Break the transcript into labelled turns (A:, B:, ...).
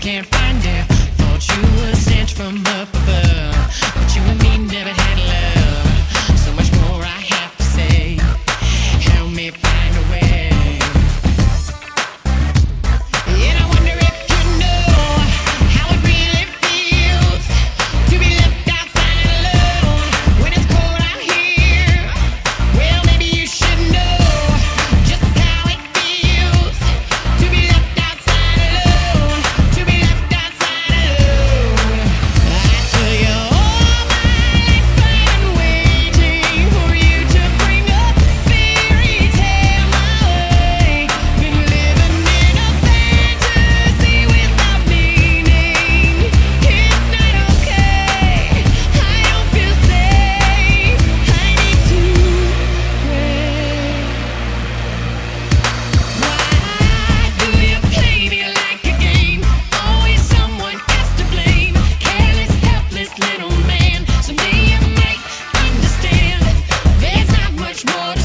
A: can't find it. Thought you were sent from up above, but you and me never had. much more